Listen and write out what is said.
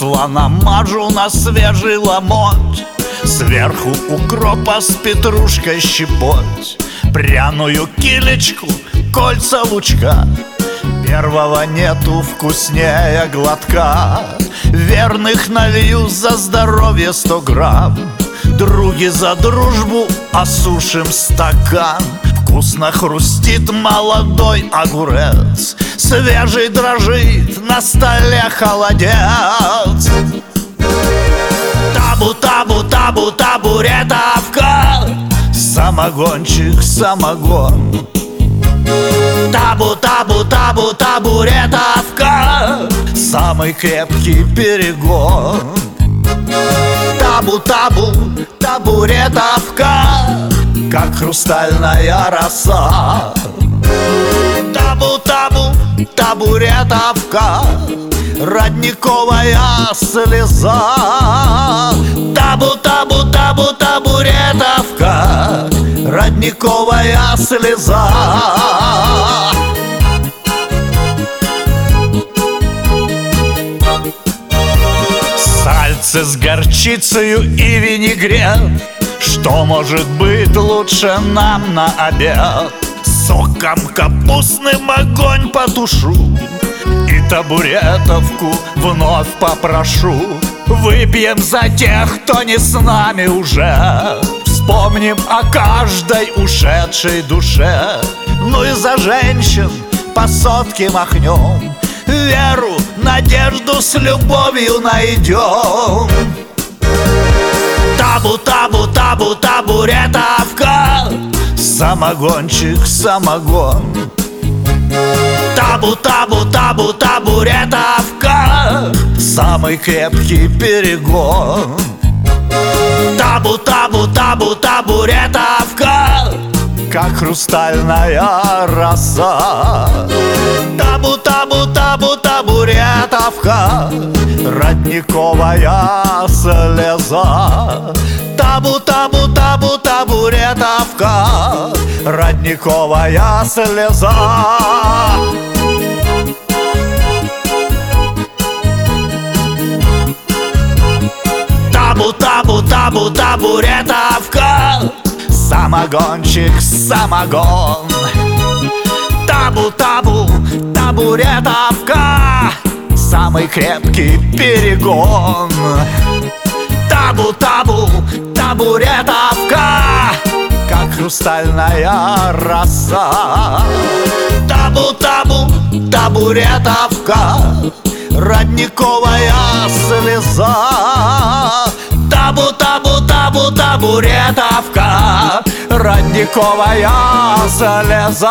масла намажу на свежий ломоть. Сверху укропа с петрушкой щепоть. Пряную килечку, кольца лучка. Первого нету вкуснее глотка. Верных налью за здоровье сто грамм. Други за дружбу осушим стакан. Вкусно хрустит молодой огурец. Свежий дрожит на столе холодец табу, табу, табуретовка Самогончик, самогон. Табу, табу, табу, табуретовка Самый крепкий перегон. Табу, табу, табуретовка Как хрустальная роса. Табу, табу, табуретовка Родниковая слеза табу, табу, табуретовка Родниковая слеза. Сальце с горчицей и винегрет. Что может быть лучше нам на обед? Соком капустным огонь потушу И табуретовку вновь попрошу Выпьем за тех, кто не с нами уже. Вспомним о каждой ушедшей душе. Ну и за женщин по сотке махнем. Веру, надежду с любовью найдем. Табу, табу, табу, табуретовка. Самогончик, самогон. Табу, табу, табу, табуретовка Самый крепкий перегон. Табу, табу, табу, табуретовка Как хрустальная роса. Табу, табу, табу, табуретовка Родниковая слеза. Табу, табу, табу, табуретовка Родниковая слеза табу, табу, табуретовка. Самогончик, самогон. Табу, табу, табуретовка. Самый крепкий перегон. Табу, табу, табуретовка. Как хрустальная роса Табу, табу, табуретовка. Родниковая слеза Табу, табу, табу, табуретовка. Родниковая слеза